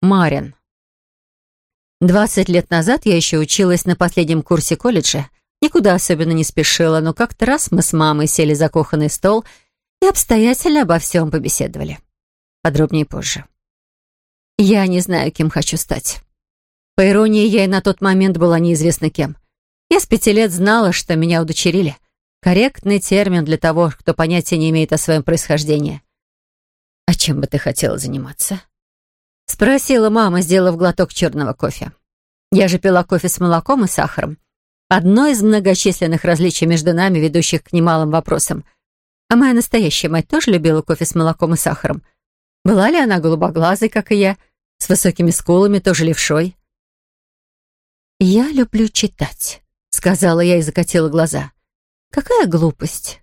Марин. 20 лет назад я еще училась на последнем курсе колледжа. Никуда особенно не спешила, но как-то раз мы с мамой сели за кухонный стол и обстоятельно обо всем побеседовали. Подробнее позже. Я не знаю, кем хочу стать. По иронии, я и на тот момент была неизвестна кем. Я с пяти лет знала, что меня удочерили. Корректный термин для того, кто понятия не имеет о своем происхождении. «А чем бы ты хотела заниматься?» Спросила мама, сделав глоток черного кофе. Я же пила кофе с молоком и сахаром. Одно из многочисленных различий между нами, ведущих к немалым вопросам. А моя настоящая мать тоже любила кофе с молоком и сахаром. Была ли она голубоглазой, как и я, с высокими скулами, тоже левшой? «Я люблю читать», — сказала я и закатила глаза. «Какая глупость!»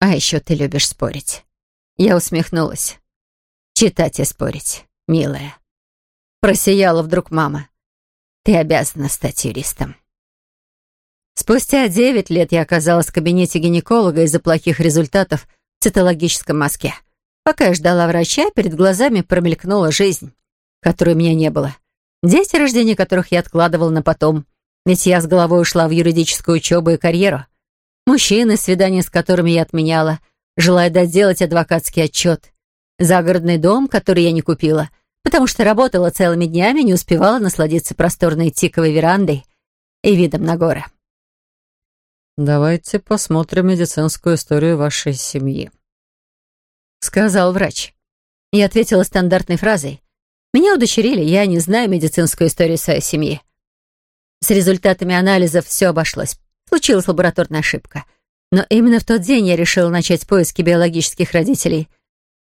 «А еще ты любишь спорить». Я усмехнулась. «Читать и спорить» милая». Просияла вдруг мама. «Ты обязана стать юристом». Спустя девять лет я оказалась в кабинете гинеколога из-за плохих результатов в цитологическом мазке. Пока я ждала врача, перед глазами промелькнула жизнь, которой у меня не было. Дети, рождения которых я откладывала на потом. Ведь я с головой ушла в юридическую учебу и карьеру. Мужчины, свидания с которыми я отменяла, желая доделать адвокатский отчет. Загородный дом, который я не купила, потому что работала целыми днями, не успевала насладиться просторной тиковой верандой и видом на горы. «Давайте посмотрим медицинскую историю вашей семьи», — сказал врач. Я ответила стандартной фразой. «Меня удочерили, я не знаю медицинскую историю своей семьи». С результатами анализов все обошлось. Случилась лабораторная ошибка. Но именно в тот день я решила начать поиски биологических родителей —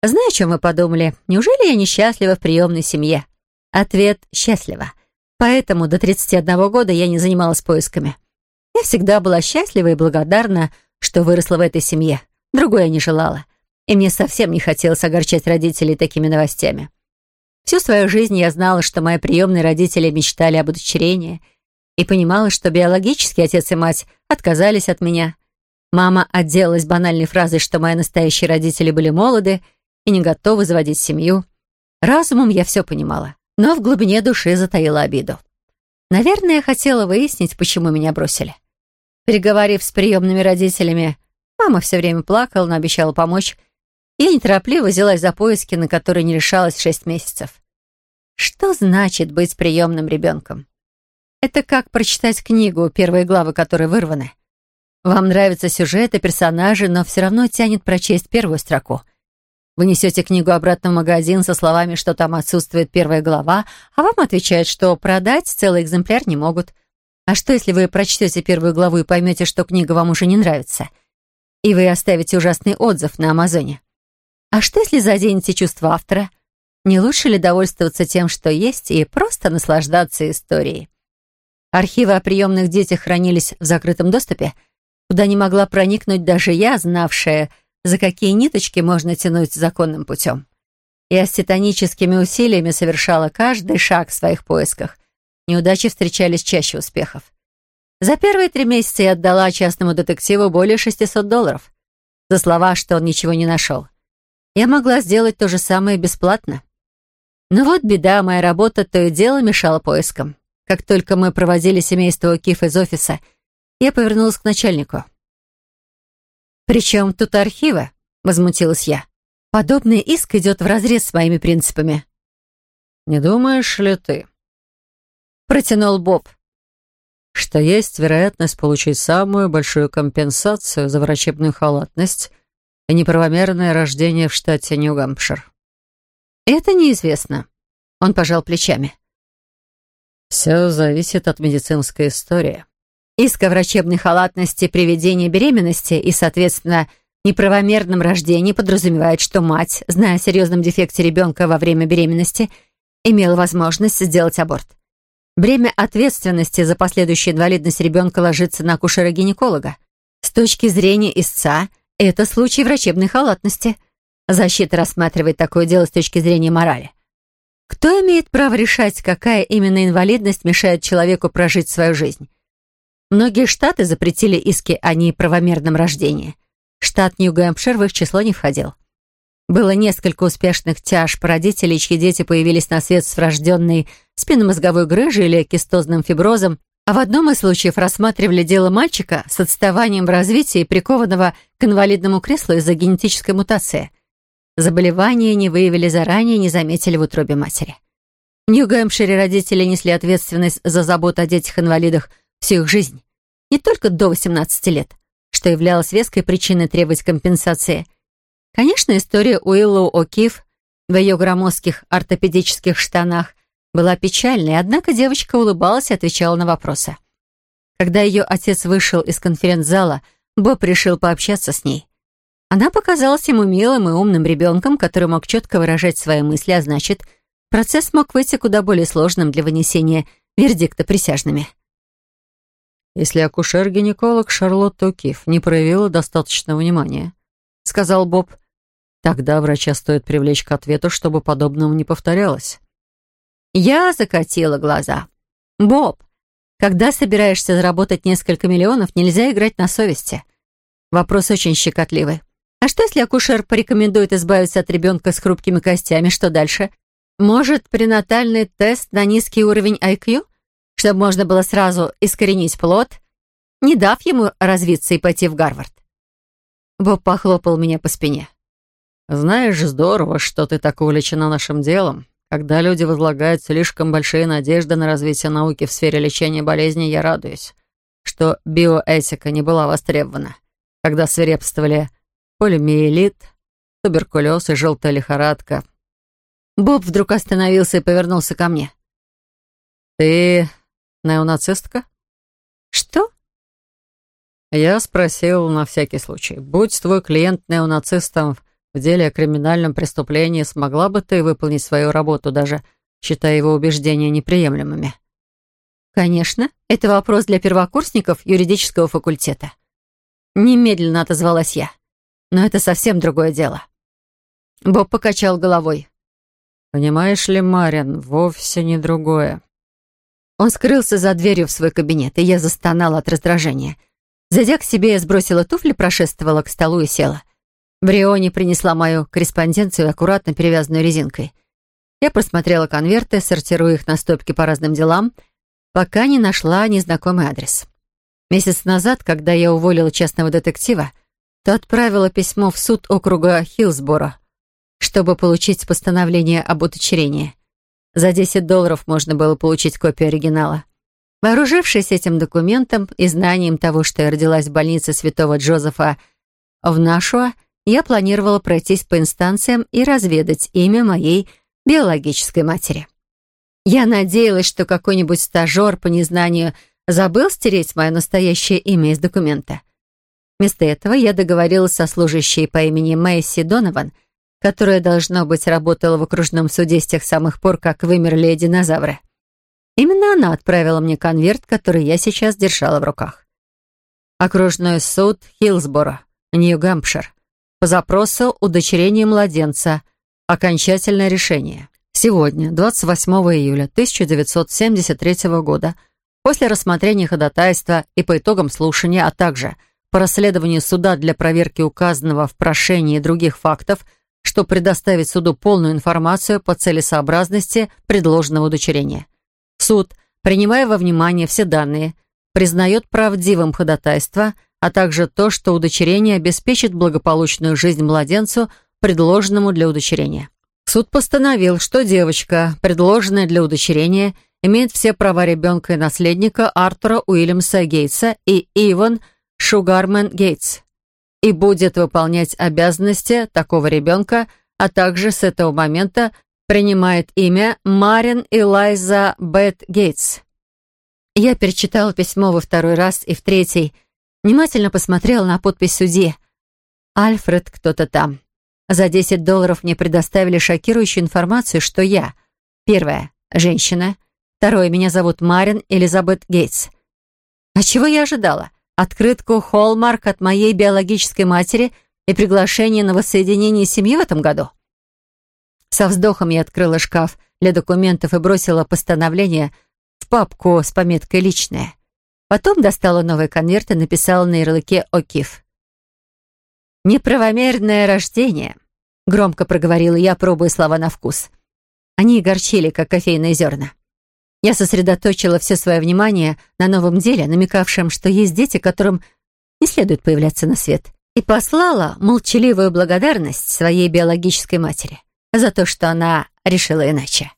Знаю, о чем вы подумали. Неужели я несчастлива в приемной семье? Ответ – счастлива. Поэтому до 31 года я не занималась поисками. Я всегда была счастлива и благодарна, что выросла в этой семье. Другой я не желала. И мне совсем не хотелось огорчать родителей такими новостями. Всю свою жизнь я знала, что мои приемные родители мечтали об удочерении и понимала, что биологически отец и мать отказались от меня. Мама отделалась банальной фразой, что мои настоящие родители были молоды – и не готова заводить семью. Разумом я все понимала, но в глубине души затаила обиду. Наверное, я хотела выяснить, почему меня бросили. Переговорив с приемными родителями, мама все время плакала, но обещала помочь. Я неторопливо взялась за поиски, на которые не решалась шесть месяцев. Что значит быть приемным ребенком? Это как прочитать книгу, первые главы которой вырваны. Вам нравятся сюжеты, персонажи, но все равно тянет прочесть первую строку — вы несете книгу обратно в магазин со словами, что там отсутствует первая глава, а вам отвечают, что продать целый экземпляр не могут. А что, если вы прочтете первую главу и поймете, что книга вам уже не нравится? И вы оставите ужасный отзыв на Амазоне. А что, если заденете чувства автора? Не лучше ли довольствоваться тем, что есть, и просто наслаждаться историей? Архивы о приемных детях хранились в закрытом доступе, куда не могла проникнуть даже я, знавшая, за какие ниточки можно тянуть законным путем. Я с титаническими усилиями совершала каждый шаг в своих поисках. Неудачи встречались чаще успехов. За первые три месяца я отдала частному детективу более 600 долларов. За слова, что он ничего не нашел. Я могла сделать то же самое бесплатно. Но вот беда, моя работа то и дело мешала поискам. Как только мы проводили семейство Киф из офиса, я повернулась к начальнику. «Причем тут архивы?» — возмутилась я. «Подобный иск идет вразрез с моими принципами». «Не думаешь ли ты?» — протянул Боб. «Что есть вероятность получить самую большую компенсацию за врачебную халатность и неправомерное рождение в штате Нью-Гампшир». «Это неизвестно», — он пожал плечами. «Все зависит от медицинской истории», Иск о врачебной халатности при ведении беременности и, соответственно, неправомерном рождении подразумевает, что мать, зная о серьезном дефекте ребенка во время беременности, имела возможность сделать аборт. Бремя ответственности за последующую инвалидность ребенка ложится на акушера-гинеколога. С точки зрения истца, это случай врачебной халатности. Защита рассматривает такое дело с точки зрения морали. Кто имеет право решать, какая именно инвалидность мешает человеку прожить свою жизнь? Многие штаты запретили иски о неправомерном рождении. Штат Нью-Гэмпшир в их число не входил. Было несколько успешных тяж родителей, чьи дети появились на свет с врожденной спинномозговой грыжей или кистозным фиброзом, а в одном из случаев рассматривали дело мальчика с отставанием в развитии, прикованного к инвалидному креслу из-за генетической мутации. Заболевание не выявили заранее, не заметили в утробе матери. В Нью-Гэмпшире родители несли ответственность за заботу о детях-инвалидах всю их жизнь не только до 18 лет, что являлось веской причиной требовать компенсации. Конечно, история Уиллоу О'Кив в ее громоздких ортопедических штанах была печальной, однако девочка улыбалась и отвечала на вопросы. Когда ее отец вышел из конференц-зала, Боб решил пообщаться с ней. Она показалась ему милым и умным ребенком, который мог четко выражать свои мысли, а значит, процесс мог выйти куда более сложным для вынесения вердикта присяжными если акушер-гинеколог Шарлотта Укиф не проявила достаточного внимания», — сказал Боб. «Тогда врача стоит привлечь к ответу, чтобы подобного не повторялось». Я закатила глаза. «Боб, когда собираешься заработать несколько миллионов, нельзя играть на совести. Вопрос очень щекотливый. А что, если акушер порекомендует избавиться от ребенка с хрупкими костями? Что дальше? Может, пренатальный тест на низкий уровень IQ?» чтобы можно было сразу искоренить плод, не дав ему развиться и пойти в Гарвард. Боб похлопал меня по спине. «Знаешь, здорово, что ты так увлечена нашим делом. Когда люди возлагают слишком большие надежды на развитие науки в сфере лечения болезней, я радуюсь, что биоэтика не была востребована, когда свирепствовали полимиелит, туберкулез и желтая лихорадка». Боб вдруг остановился и повернулся ко мне. «Ты неонацистка?» «Что?» Я спросил на всякий случай. «Будь твой клиент неонацистом в деле о криминальном преступлении, смогла бы ты выполнить свою работу, даже считая его убеждения неприемлемыми?» «Конечно. Это вопрос для первокурсников юридического факультета». Немедленно отозвалась я. «Но это совсем другое дело». Боб покачал головой. «Понимаешь ли, Марин, вовсе не другое. Он скрылся за дверью в свой кабинет, и я застонала от раздражения. Зайдя к себе, я сбросила туфли, прошествовала к столу и села. Бриони принесла мою корреспонденцию, аккуратно перевязанную резинкой. Я просмотрела конверты, сортируя их на стопки по разным делам, пока не нашла незнакомый адрес. Месяц назад, когда я уволила частного детектива, то отправила письмо в суд округа Хилсборо, чтобы получить постановление об удочерении — за 10 долларов можно было получить копию оригинала. Вооружившись этим документом и знанием того, что я родилась в больнице святого Джозефа в Нашуа, я планировала пройтись по инстанциям и разведать имя моей биологической матери. Я надеялась, что какой-нибудь стажер по незнанию забыл стереть мое настоящее имя из документа. Вместо этого я договорилась со служащей по имени Мэйси Донован — которая, должно быть, работала в окружном суде с тех самых пор, как вымерли динозавры. Именно она отправила мне конверт, который я сейчас держала в руках. Окружной суд Хилсборо, Нью-Гэмпшир. По запросу удочерения младенца. Окончательное решение. Сегодня, 28 июля 1973 года, после рассмотрения ходатайства и по итогам слушания, а также по расследованию суда для проверки указанного в прошении других фактов – что предоставить суду полную информацию по целесообразности предложенного удочерения. Суд, принимая во внимание все данные, признает правдивым ходатайство, а также то, что удочерение обеспечит благополучную жизнь младенцу, предложенному для удочерения. Суд постановил, что девочка, предложенная для удочерения, имеет все права ребенка и наследника Артура Уильямса Гейтса и Иван Шугармен Гейтс и будет выполнять обязанности такого ребенка, а также с этого момента принимает имя Марин Элайза Бет Гейтс. Я перечитала письмо во второй раз и в третий, внимательно посмотрела на подпись судьи. «Альфред кто-то там». За 10 долларов мне предоставили шокирующую информацию, что я, первое, женщина, второе, меня зовут Марин Элизабет Гейтс. А чего я ожидала? открытку «Холмарк» от моей биологической матери и приглашение на воссоединение семьи в этом году. Со вздохом я открыла шкаф для документов и бросила постановление в папку с пометкой «Личное». Потом достала новый конверт и написала на ярлыке «Окиф». «Неправомерное рождение», — громко проговорила я, пробуя слова на вкус. Они горчили, как кофейные зерна. Я сосредоточила все свое внимание на новом деле, намекавшем, что есть дети, которым не следует появляться на свет, и послала молчаливую благодарность своей биологической матери за то, что она решила иначе.